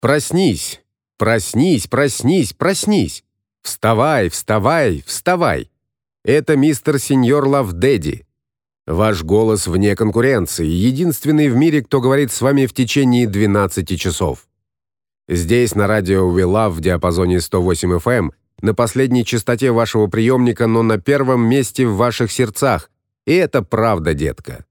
Проснись, проснись, проснись, проснись. Вставай, вставай, вставай. Это мистер сеньор Лавдеди. Ваш голос вне конкуренции, единственный в мире, кто говорит с вами в течение 12 часов. Здесь на радио We Love в диапазоне 108 FM, на последней частоте вашего приемника, но на первом месте в ваших сердцах. И это правда, детка.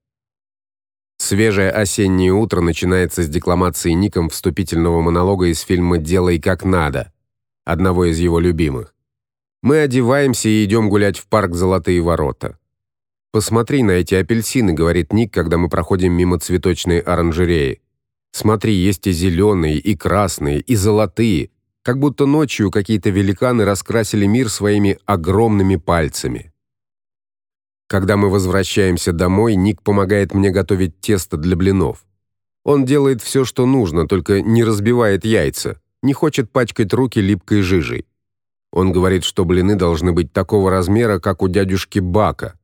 Свежее осеннее утро начинается с декламации Ником вступительного монолога из фильма Делай как надо, одного из его любимых. Мы одеваемся и идем гулять в парк Золотые ворота. Посмотри на эти апельсины, говорит Ник, когда мы проходим мимо цветочной оранжереи. Смотри, есть и зеленые, и красные, и золотые, как будто ночью какие-то великаны раскрасили мир своими огромными пальцами. Когда мы возвращаемся домой, Ник помогает мне готовить тесто для блинов. Он делает все, что нужно, только не разбивает яйца, не хочет пачкать руки липкой жижей. Он говорит, что блины должны быть такого размера, как у дядюшки Бака.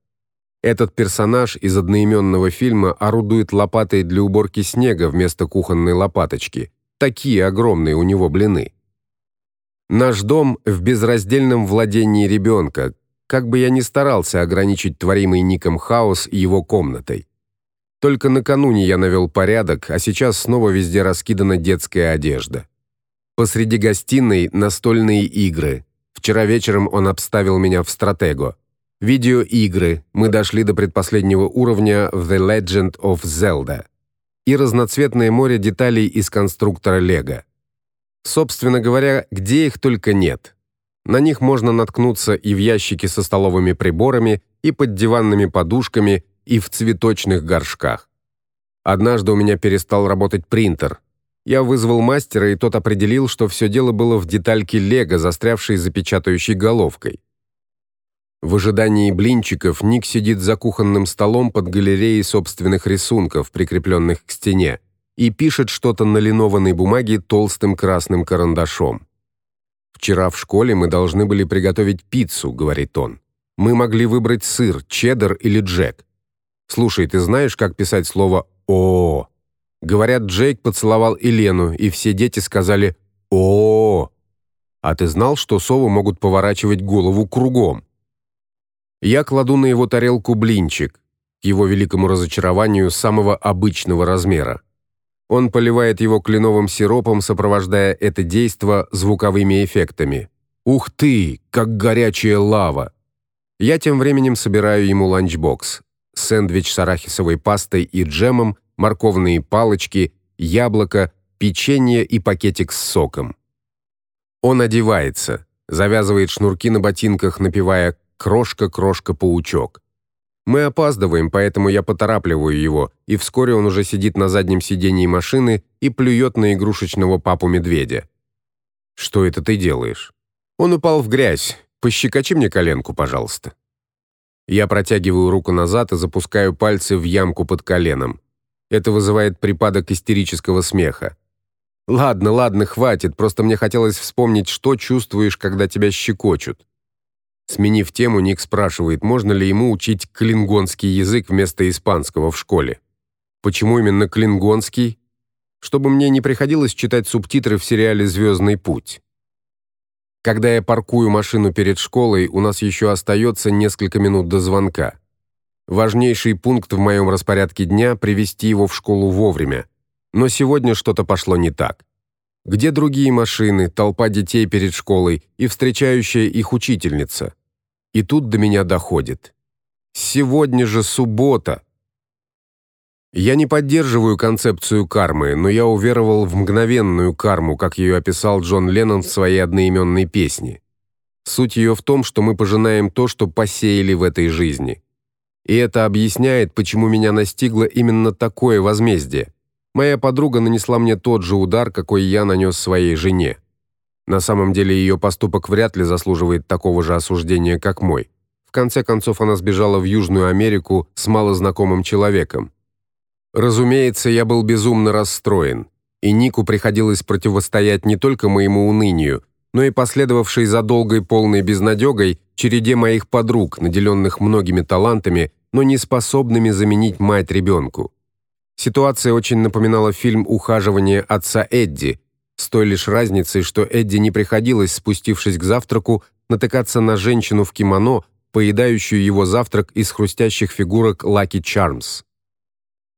Этот персонаж из одноименного фильма орудует лопатой для уборки снега вместо кухонной лопаточки. Такие огромные у него блины. Наш дом в безраздельном владении ребенка, как бы я ни старался ограничить творимый Ником хаос его комнатой. Только накануне я навел порядок, а сейчас снова везде раскидана детская одежда. Посреди гостиной настольные игры. Вчера вечером он обставил меня в стратего. Видеоигры. Мы дошли до предпоследнего уровня в The Legend of Zelda. И разноцветное море деталей из конструктора Lego. Собственно говоря, где их только нет. На них можно наткнуться и в ящике со столовыми приборами, и под диванными подушками, и в цветочных горшках. Однажды у меня перестал работать принтер. Я вызвал мастера, и тот определил, что все дело было в детальке лего, застрявшей за печатающей головкой. В ожидании блинчиков Ник сидит за кухонным столом под галереей собственных рисунков, прикрепленных к стене, и пишет что-то на линованной бумаге толстым красным карандашом. Вчера в школе мы должны были приготовить пиццу, говорит он. Мы могли выбрать сыр, чеддер или джек. Слушай, ты знаешь, как писать слово о? Говорят, Джейк поцеловал Елену, и все дети сказали о. А ты знал, что совы могут поворачивать голову кругом? Я кладу на его тарелку блинчик, к его великому разочарованию самого обычного размера. Он поливает его кленовым сиропом, сопровождая это действо звуковыми эффектами. Ух ты, как горячая лава. Я тем временем собираю ему ланчбокс: сэндвич с арахисовой пастой и джемом, морковные палочки, яблоко, печенье и пакетик с соком. Он одевается, завязывает шнурки на ботинках, напевая крошка, крошка, паучок. Мы опаздываем, поэтому я поторапливаю его, и вскоре он уже сидит на заднем сидении машины и плюет на игрушечного папу-медведя. Что это ты делаешь? Он упал в грязь. Пощекочи мне коленку, пожалуйста. Я протягиваю руку назад и запускаю пальцы в ямку под коленом. Это вызывает припадок истерического смеха. Ладно, ладно, хватит, просто мне хотелось вспомнить, что чувствуешь, когда тебя щекочут. Сменив тему, Ник спрашивает, можно ли ему учить клингонский язык вместо испанского в школе. Почему именно клингонский? Чтобы мне не приходилось читать субтитры в сериале Звездный путь. Когда я паркую машину перед школой, у нас еще остается несколько минут до звонка. Важнейший пункт в моем распорядке дня привести его в школу вовремя. Но сегодня что-то пошло не так. Где другие машины, толпа детей перед школой и встречающая их учительница? И тут до меня доходит. Сегодня же суббота. Я не поддерживаю концепцию кармы, но я уверовал в мгновенную карму, как ее описал Джон Леннон в своей одноименной песне. Суть ее в том, что мы пожинаем то, что посеяли в этой жизни. И это объясняет, почему меня настигло именно такое возмездие. Моя подруга нанесла мне тот же удар, какой я нанес своей жене. На самом деле ее поступок вряд ли заслуживает такого же осуждения, как мой. В конце концов она сбежала в Южную Америку с малознакомым человеком. Разумеется, я был безумно расстроен, и Нику приходилось противостоять не только моему унынию, но и последовавшей за долгой полной безнадегой череде моих подруг, наделенных многими талантами, но не способными заменить мать ребенку. Ситуация очень напоминала фильм Ухаживание отца Эдди, с той лишь разницей, что Эдди не приходилось, спустившись к завтраку, натыкаться на женщину в кимоно, поедающую его завтрак из хрустящих фигурок Lucky Charms.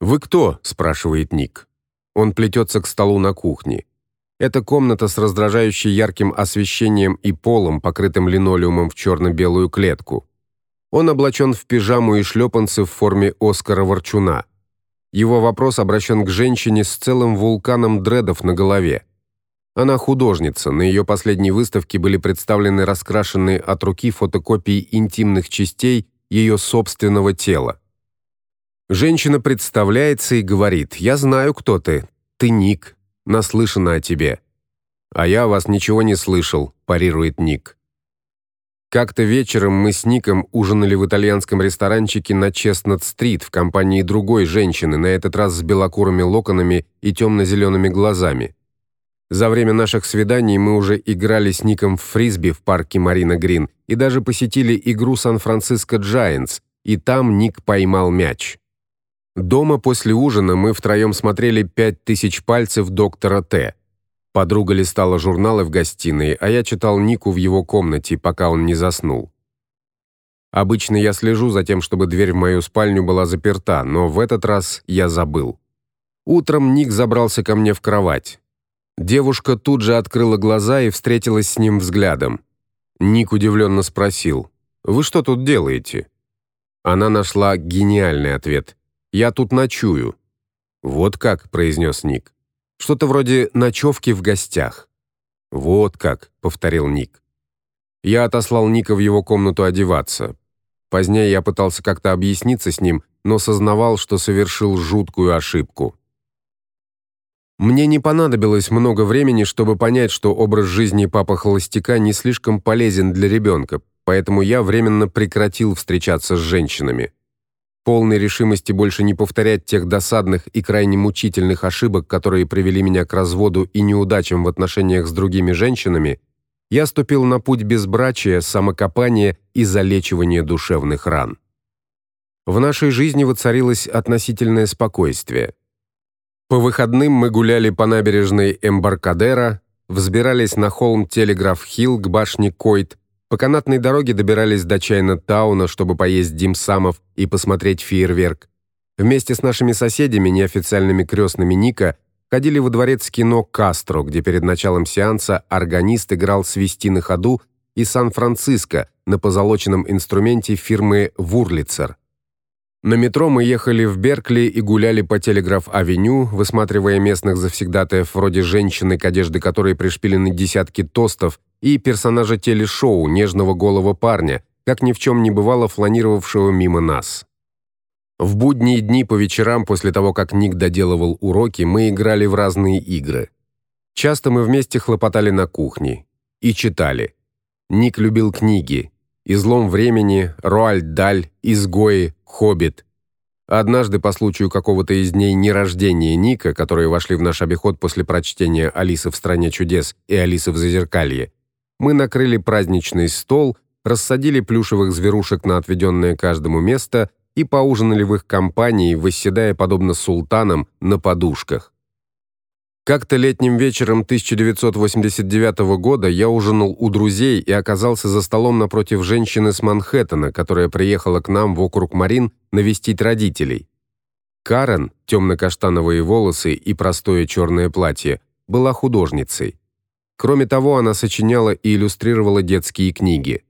«Вы кто?» – спрашивает Ник. Он плетется к столу на кухне. Это комната с раздражающе ярким освещением и полом, покрытым линолеумом в черно-белую клетку. Он облачен в пижаму и шлепанцы в форме Оскара Ворчуна. Его вопрос обращен к женщине с целым вулканом дредов на голове. Она художница. На ее последней выставке были представлены раскрашенные от руки фотокопии интимных частей ее собственного тела. Женщина представляется и говорит: "Я знаю, кто ты. Ты Ник наслышана о тебе». «А я о вас ничего не слышал», – парирует Ник. Как-то вечером мы с Ником ужинали в итальянском ресторанчике на Честнат-стрит в компании другой женщины, на этот раз с белокурыми локонами и темно-зелеными глазами. За время наших свиданий мы уже играли с Ником в фрисби в парке Марина Грин и даже посетили игру Сан-Франциско Giants, и там Ник поймал мяч. Дома после ужина мы втроем смотрели «Пять тысяч пальцев доктора Т». Подруга листала журналы в гостиной, а я читал Нику в его комнате, пока он не заснул. Обычно я слежу за тем, чтобы дверь в мою спальню была заперта, но в этот раз я забыл. Утром Ник забрался ко мне в кровать. Девушка тут же открыла глаза и встретилась с ним взглядом. Ник удивленно спросил: "Вы что тут делаете?" Она нашла гениальный ответ. Я тут ночую». «Вот как», — произнес Ник. «Что-то вроде ночевки в гостях». «Вот как», — повторил Ник. Я отослал Ника в его комнату одеваться. Позднее я пытался как-то объясниться с ним, но сознавал, что совершил жуткую ошибку. Мне не понадобилось много времени, чтобы понять, что образ жизни папы холостяка не слишком полезен для ребенка, поэтому я временно прекратил встречаться с женщинами полной решимости больше не повторять тех досадных и крайне мучительных ошибок, которые привели меня к разводу и неудачам в отношениях с другими женщинами, я ступил на путь безбрачия, самокопания и залечивания душевных ран. В нашей жизни воцарилось относительное спокойствие. По выходным мы гуляли по набережной Эмбаркадера, взбирались на холм Телеграф-Хилл к башне Койт по канатной дороге добирались до Чайна-тауна, чтобы поесть димсамов и посмотреть фейерверк. Вместе с нашими соседями, неофициальными крестными Ника, ходили во дворец кино Кастро, где перед началом сеанса органист играл свисти на ходу и Сан-Франциско на позолоченном инструменте фирмы Вурлицер. На метро мы ехали в Беркли и гуляли по Телеграф-авеню, высматривая местных завсегдатаев вроде женщины, к одежде которой пришпилены десятки тостов, и персонажа телешоу нежного голого парня, как ни в чем не бывало фланировавшего мимо нас. В будние дни по вечерам после того, как Ник доделывал уроки, мы играли в разные игры. Часто мы вместе хлопотали на кухне и читали. Ник любил книги: Излом времени, Роальд Даль, Изгои, Хоббит. Однажды по случаю какого-то из дней нерождения Ника, которые вошли в наш обиход после прочтения Алисы в стране чудес и Алисы в зазеркалье, мы накрыли праздничный стол, рассадили плюшевых зверушек на отведенное каждому место и поужинали в их компании, восседая подобно султанам на подушках. Как-то летним вечером 1989 года я ужинал у друзей и оказался за столом напротив женщины с Манхэттена, которая приехала к нам в округ Марин навестить родителей. Карен, темно-каштановые волосы и простое черное платье, была художницей. Кроме того, она сочиняла и иллюстрировала детские книги.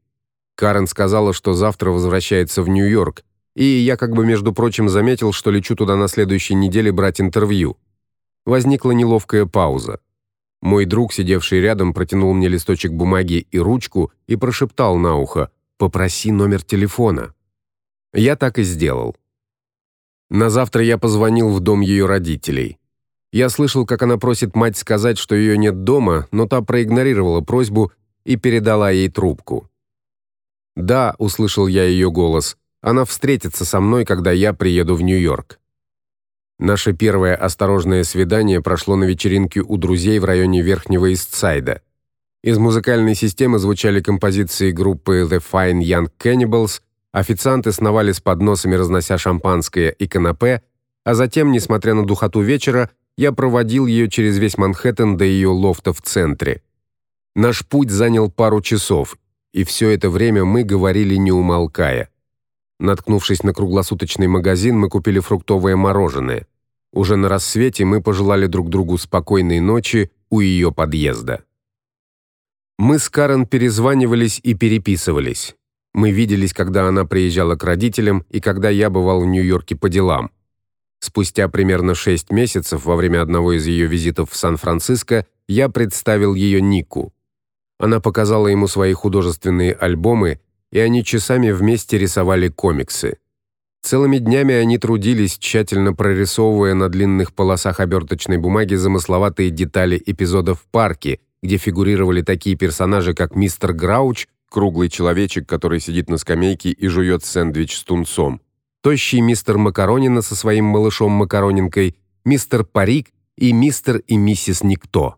Карен сказала, что завтра возвращается в Нью-Йорк, и я как бы между прочим заметил, что лечу туда на следующей неделе брать интервью. Возникла неловкая пауза. Мой друг, сидевший рядом, протянул мне листочек бумаги и ручку и прошептал на ухо: "Попроси номер телефона". Я так и сделал. На завтра я позвонил в дом ее родителей. Я слышал, как она просит мать сказать, что ее нет дома, но та проигнорировала просьбу и передала ей трубку. "Да", услышал я ее голос. "Она встретится со мной, когда я приеду в Нью-Йорк". Наше первое осторожное свидание прошло на вечеринке у друзей в районе Верхнего Истсайда. Из музыкальной системы звучали композиции группы The Fine Young Cannibals, официанты сновали с подносами, разнося шампанское и канапе, а затем, несмотря на духоту вечера, я проводил ее через весь Манхэттен до ее лофта в центре. Наш путь занял пару часов, и все это время мы говорили не умолкая. Наткнувшись на круглосуточный магазин, мы купили фруктовое мороженое. Уже на рассвете мы пожелали друг другу спокойной ночи у ее подъезда. Мы с Карен перезванивались и переписывались. Мы виделись, когда она приезжала к родителям и когда я бывал в Нью-Йорке по делам. Спустя примерно 6 месяцев во время одного из ее визитов в Сан-Франциско я представил ее Нику. Она показала ему свои художественные альбомы, и они часами вместе рисовали комиксы. Целыми днями они трудились, тщательно прорисовывая на длинных полосах оберточной бумаги замысловатые детали эпизодов в парке, где фигурировали такие персонажи, как мистер Грауч, круглый человечек, который сидит на скамейке и жует сэндвич с тунцом, тощий мистер Макаронина со своим малышом Макаронинкой, мистер Парик и мистер и миссис Никто.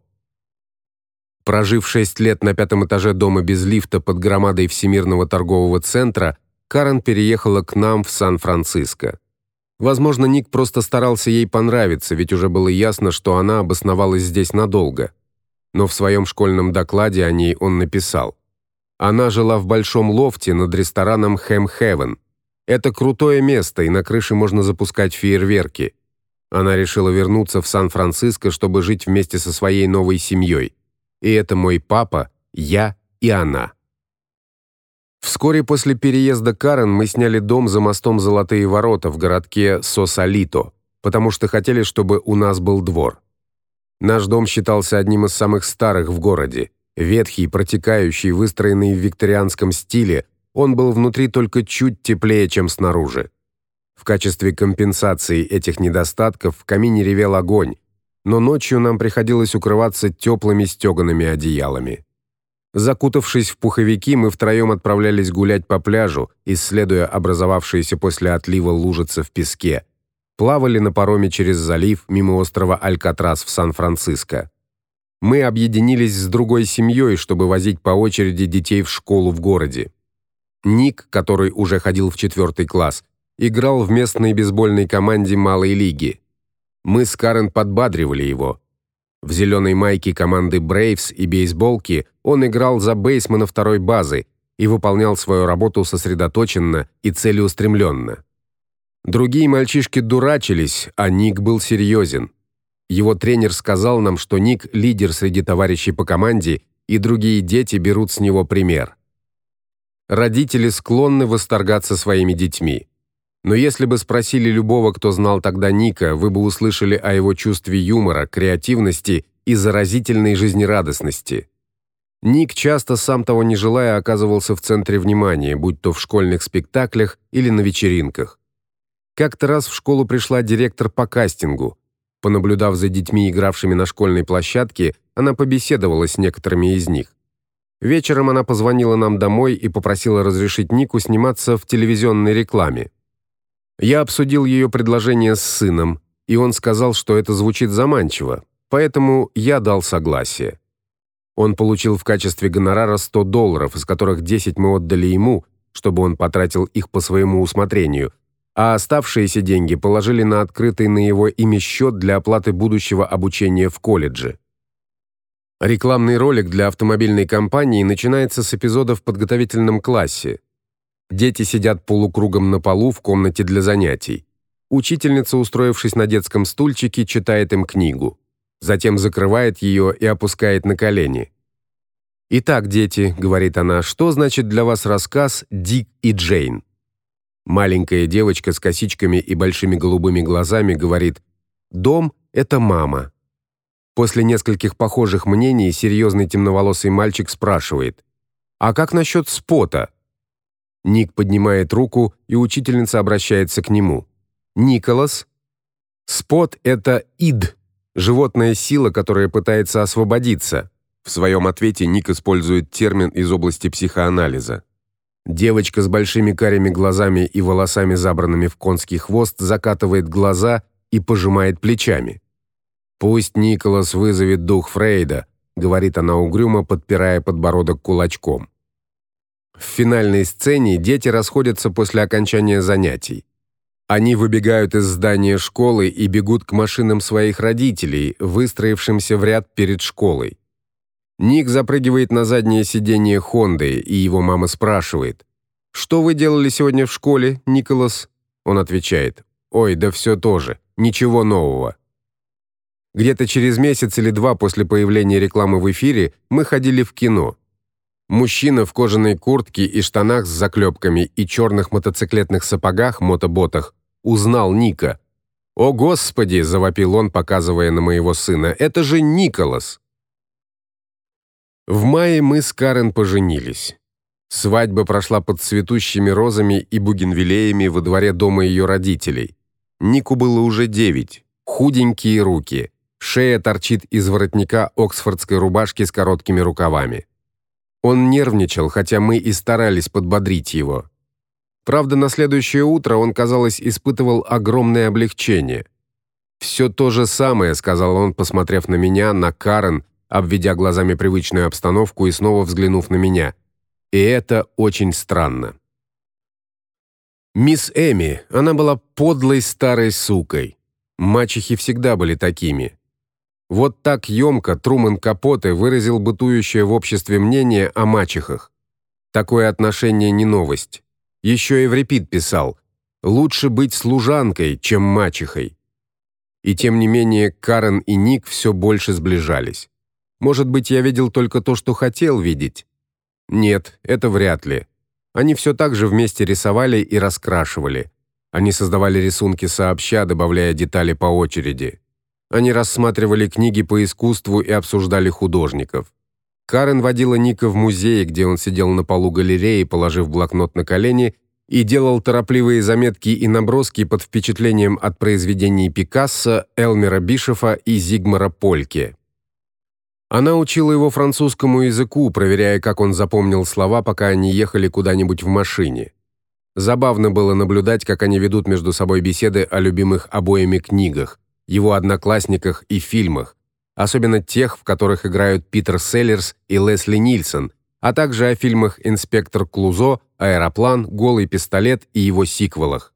Прожив шесть лет на пятом этаже дома без лифта под громадой Всемирного торгового центра, Карен переехала к нам в Сан-Франциско. Возможно, Ник просто старался ей понравиться, ведь уже было ясно, что она обосновалась здесь надолго. Но в своем школьном докладе о ней он написал: Она жила в большом лофте над рестораном Хэм Heaven. Это крутое место, и на крыше можно запускать фейерверки. Она решила вернуться в Сан-Франциско, чтобы жить вместе со своей новой семьей. И это мой папа, я и она. Вскоре после переезда Карен мы сняли дом за мостом Золотые ворота в городке Сосалито, потому что хотели, чтобы у нас был двор. Наш дом считался одним из самых старых в городе. Ветхий, протекающий, выстроенный в викторианском стиле, он был внутри только чуть теплее, чем снаружи. В качестве компенсации этих недостатков в камине ревел огонь, но ночью нам приходилось укрываться теплыми стегаными одеялами. Закутавшись в пуховики, мы втроем отправлялись гулять по пляжу, исследуя образовавшиеся после отлива лужицы в песке. Плавали на пароме через залив мимо острова Алькатрас в Сан-Франциско. Мы объединились с другой семьей, чтобы возить по очереди детей в школу в городе. Ник, который уже ходил в четвертый класс, играл в местной бейсбольной команде малой лиги. Мы с Карен подбадривали его. В зеленой майке команды Braves и бейсболке он играл за бейсмена второй базы и выполнял свою работу сосредоточенно и целеустремленно. Другие мальчишки дурачились, а Ник был серьезен. Его тренер сказал нам, что Ник лидер среди товарищей по команде, и другие дети берут с него пример. Родители склонны восторгаться своими детьми. Но если бы спросили любого, кто знал тогда Ника, вы бы услышали о его чувстве юмора, креативности и заразительной жизнерадостности. Ник часто сам того не желая оказывался в центре внимания, будь то в школьных спектаклях или на вечеринках. Как-то раз в школу пришла директор по кастингу. Понаблюдав за детьми, игравшими на школьной площадке, она побеседовала с некоторыми из них. Вечером она позвонила нам домой и попросила разрешить Нику сниматься в телевизионной рекламе. Я обсудил ее предложение с сыном, и он сказал, что это звучит заманчиво, поэтому я дал согласие. Он получил в качестве гонорара 100 долларов, из которых 10 мы отдали ему, чтобы он потратил их по своему усмотрению, а оставшиеся деньги положили на открытый на его имя счет для оплаты будущего обучения в колледже. Рекламный ролик для автомобильной компании начинается с эпизода в подготовительном классе. Дети сидят полукругом на полу в комнате для занятий. Учительница, устроившись на детском стульчике, читает им книгу. Затем закрывает ее и опускает на колени. «Итак, дети», — говорит она, — «что значит для вас рассказ «Дик и Джейн»?» Маленькая девочка с косичками и большими голубыми глазами говорит «Дом — это мама». После нескольких похожих мнений серьезный темноволосый мальчик спрашивает «А как насчет спота?» Ник поднимает руку, и учительница обращается к нему. Николас. Спот это ид, животная сила, которая пытается освободиться. В своем ответе Ник использует термин из области психоанализа. Девочка с большими карими глазами и волосами забранными в конский хвост закатывает глаза и пожимает плечами. Пусть Николас вызовет дух Фрейда, говорит она угрюмо, подпирая подбородок кулачком. В финальной сцене дети расходятся после окончания занятий. Они выбегают из здания школы и бегут к машинам своих родителей, выстроившимся в ряд перед школой. Ник запрыгивает на заднее сиденье Хонды, и его мама спрашивает: "Что вы делали сегодня в школе, Николас?" Он отвечает: "Ой, да все то же, ничего нового". Где-то через месяц или два после появления рекламы в эфире мы ходили в кино. Мужчина в кожаной куртке и штанах с заклепками и черных мотоциклетных сапогах, мотоботах узнал Ника. "О, господи", завопил он, показывая на моего сына. "Это же Николас". В мае мы с Карен поженились. Свадьба прошла под цветущими розами и бугенвиллеями во дворе дома ее родителей. Нику было уже девять, худенькие руки, шея торчит из воротника оксфордской рубашки с короткими рукавами. Он нервничал, хотя мы и старались подбодрить его. Правда, на следующее утро он, казалось, испытывал огромное облегчение. «Все то же самое», — сказал он, посмотрев на меня, на Карен, обведя глазами привычную обстановку и снова взглянув на меня. И это очень странно. Мисс Эми, она была подлой старой сукой. Мачехи всегда были такими. Вот так ёмко Труман Капоте выразил бытующее в обществе мнение о мачехах. Такое отношение не новость. Еще Эврипид писал: "Лучше быть служанкой, чем мачехой". И тем не менее Карен и Ник все больше сближались. Может быть, я видел только то, что хотел видеть? Нет, это вряд ли. Они все так же вместе рисовали и раскрашивали. Они создавали рисунки сообща, добавляя детали по очереди. Они рассматривали книги по искусству и обсуждали художников. Карен водила Ника в музей, где он сидел на полу галереи, положив блокнот на колени, и делал торопливые заметки и наброски под впечатлением от произведений Пикассо, Элмера Бишофа и Зигмара Польке. Она учила его французскому языку, проверяя, как он запомнил слова, пока они ехали куда-нибудь в машине. Забавно было наблюдать, как они ведут между собой беседы о любимых обоими книгах, его одноклассниках и фильмах, особенно тех, в которых играют Питер Селлерс и Лесли Нильсон, а также о фильмах Инспектор Клузо, Аэроплан, Голый пистолет и его сиквелах.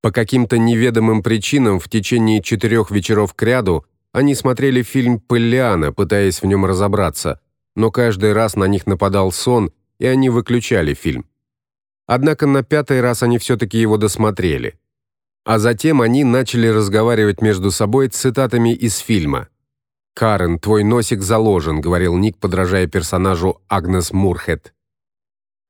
По каким-то неведомым причинам в течение четырех вечеров кряду они смотрели фильм Поллиана, пытаясь в нем разобраться, но каждый раз на них нападал сон, и они выключали фильм. Однако на пятый раз они все таки его досмотрели. А затем они начали разговаривать между собой цитатами из фильма. Карен, твой носик заложен, говорил Ник, подражая персонажу Агнес Мурхет.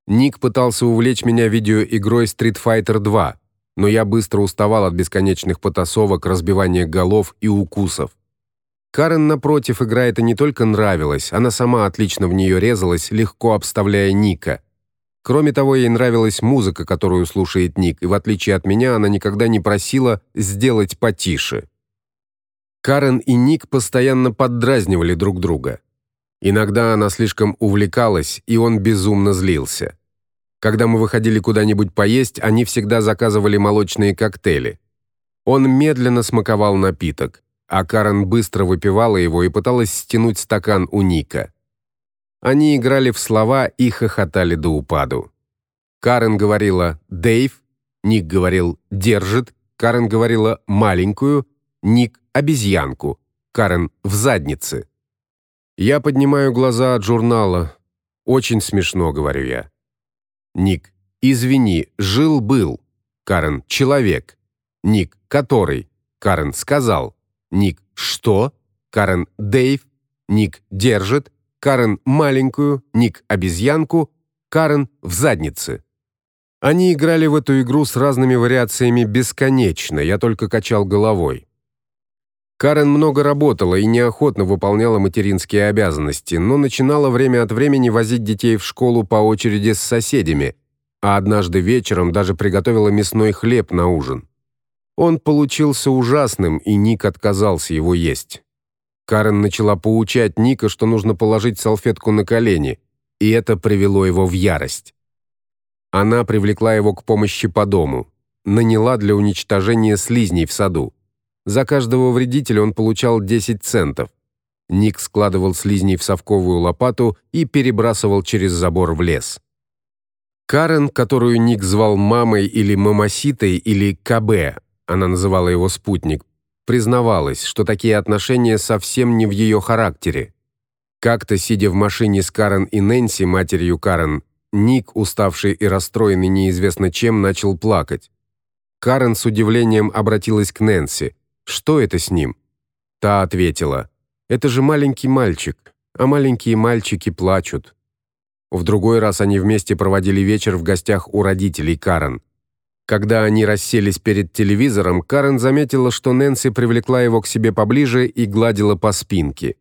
Ник пытался увлечь меня видеоигрой Street Fighter 2, но я быстро уставал от бесконечных потасовок, разбивания голов и укусов. Карен напротив, игра эта не только нравилась, она сама отлично в нее резалась, легко обставляя Ника. Кроме того, ей нравилась музыка, которую слушает Ник, и в отличие от меня, она никогда не просила сделать потише. Карен и Ник постоянно поддразнивали друг друга. Иногда она слишком увлекалась, и он безумно злился. Когда мы выходили куда-нибудь поесть, они всегда заказывали молочные коктейли. Он медленно смаковал напиток, а Карен быстро выпивала его и пыталась стянуть стакан у Ника. Они играли в слова и хохотали до упаду. Карен говорила «Дэйв», Ник говорил «Держит», Карен говорила «Маленькую», Ник обезьянку, Карен в заднице. Я поднимаю глаза от журнала. Очень смешно, говорю я. Ник: "Извини, жил-был". Карен: "Человек". Ник: "Который?" Карен: "Сказал". Ник: "Что?" Карен: "Дэйв". Ник: "Держит". Карен: "Маленькую". Ник: "Обезьянку". Карен: "В заднице". Они играли в эту игру с разными вариациями бесконечно. Я только качал головой. Карен много работала и неохотно выполняла материнские обязанности, но начинала время от времени возить детей в школу по очереди с соседями, а однажды вечером даже приготовила мясной хлеб на ужин. Он получился ужасным, и Ник отказался его есть. Карен начала поучать Ника, что нужно положить салфетку на колени, и это привело его в ярость. Она привлекла его к помощи по дому, наняла для уничтожения слизней в саду. За каждого вредителя он получал 10 центов. Ник складывал слизней в совковую лопату и перебрасывал через забор в лес. Карен, которую Ник звал мамой или мамаситой или КБ, она называла его спутник, признавалась, что такие отношения совсем не в ее характере. Как-то сидя в машине с Карен и Нэнси, матерью Карен, Ник, уставший и расстроенный неизвестно чем, начал плакать. Карен с удивлением обратилась к Нэнси. Что это с ним? Та ответила: "Это же маленький мальчик, а маленькие мальчики плачут". В другой раз они вместе проводили вечер в гостях у родителей Карен. Когда они расселись перед телевизором, Карен заметила, что Нэнси привлекла его к себе поближе и гладила по спинке.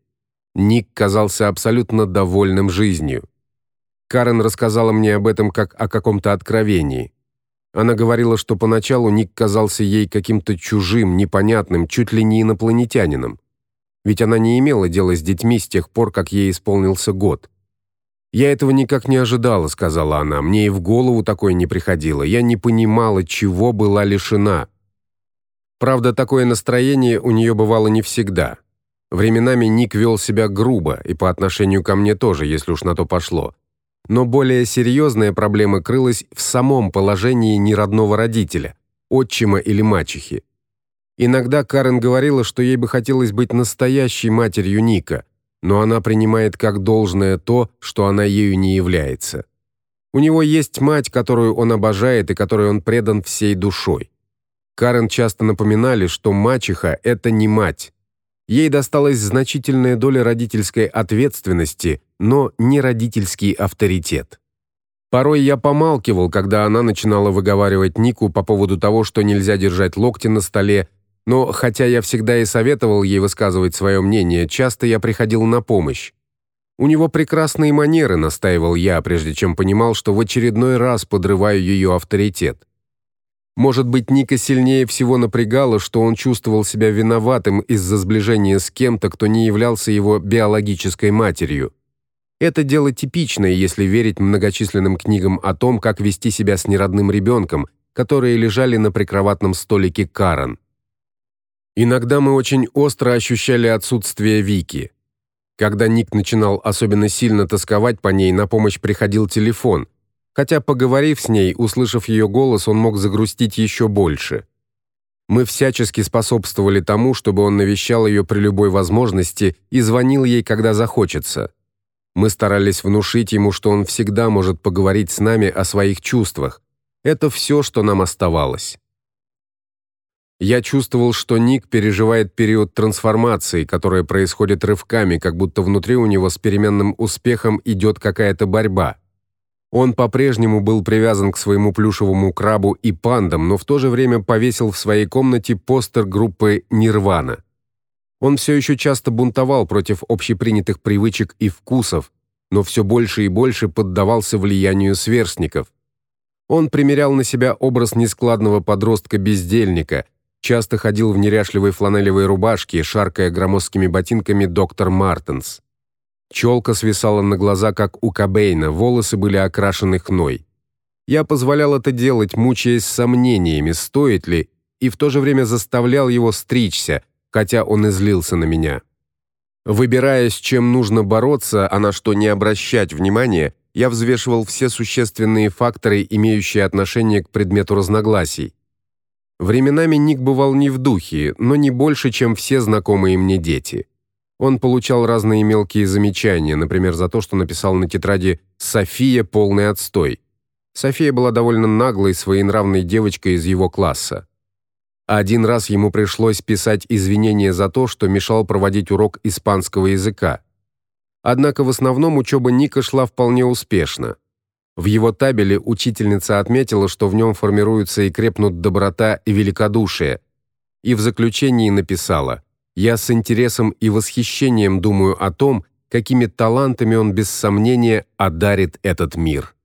Ник казался абсолютно довольным жизнью. Карен рассказала мне об этом как о каком-то откровении. Она говорила, что поначалу Ник казался ей каким-то чужим, непонятным, чуть ли не инопланетянином. Ведь она не имела дела с детьми с тех пор, как ей исполнился год. Я этого никак не ожидала, сказала она. Мне и в голову такое не приходило. Я не понимала, чего была лишена. Правда, такое настроение у нее бывало не всегда. Временами Ник вел себя грубо, и по отношению ко мне тоже, если уж на то пошло. Но более серьезная проблема крылась в самом положении неродного родителя, отчима или мачехи. Иногда Карен говорила, что ей бы хотелось быть настоящей матерью Ника – но она принимает как должное то, что она ею не является. У него есть мать, которую он обожает и которой он предан всей душой. Карен часто напоминали, что мачеха это не мать. Ей досталась значительная доля родительской ответственности, но не родительский авторитет. Порой я помалкивал, когда она начинала выговаривать Нику по поводу того, что нельзя держать локти на столе но хотя я всегда и советовал ей высказывать свое мнение, часто я приходил на помощь. У него прекрасные манеры, настаивал я, прежде чем понимал, что в очередной раз подрываю ее авторитет. Может быть, Ника сильнее всего напрягало, что он чувствовал себя виноватым из-за сближения с кем-то, кто не являлся его биологической матерью. Это дело типичное, если верить многочисленным книгам о том, как вести себя с неродным ребенком, которые лежали на прикроватном столике Карен. Иногда мы очень остро ощущали отсутствие Вики. Когда Ник начинал особенно сильно тосковать по ней, на помощь приходил телефон. Хотя поговорив с ней, услышав ее голос, он мог загрустить еще больше. Мы всячески способствовали тому, чтобы он навещал ее при любой возможности и звонил ей, когда захочется. Мы старались внушить ему, что он всегда может поговорить с нами о своих чувствах. Это все, что нам оставалось. Я чувствовал, что Ник переживает период трансформации, которая происходит рывками, как будто внутри у него с переменным успехом идет какая-то борьба. Он по-прежнему был привязан к своему плюшевому крабу и пандам, но в то же время повесил в своей комнате постер группы Nirvana. Он все еще часто бунтовал против общепринятых привычек и вкусов, но все больше и больше поддавался влиянию сверстников. Он примерял на себя образ нескладного подростка-бездельника – часто ходил в неряшливой фланелевой рубашке, шаркая громоздкими ботинками доктор Мартенс. Челка свисала на глаза, как у Кобейна, волосы были окрашены хной. Я позволял это делать, мучаясь сомнениями, стоит ли, и в то же время заставлял его стричься, хотя он излился на меня. Выбирая, с чем нужно бороться, а на что не обращать внимания, я взвешивал все существенные факторы, имеющие отношение к предмету разногласий. Временами Ник бывал не в духе, но не больше, чем все знакомые мне дети. Он получал разные мелкие замечания, например, за то, что написал на тетради София полный отстой. София была довольно наглой, своенравной девочкой из его класса. Один раз ему пришлось писать извинения за то, что мешал проводить урок испанского языка. Однако в основном учеба Ника шла вполне успешно. В его табеле учительница отметила, что в нем формируются и крепнут доброта и великодушие, и в заключении написала: "Я с интересом и восхищением думаю о том, какими талантами он без сомнения одарит этот мир".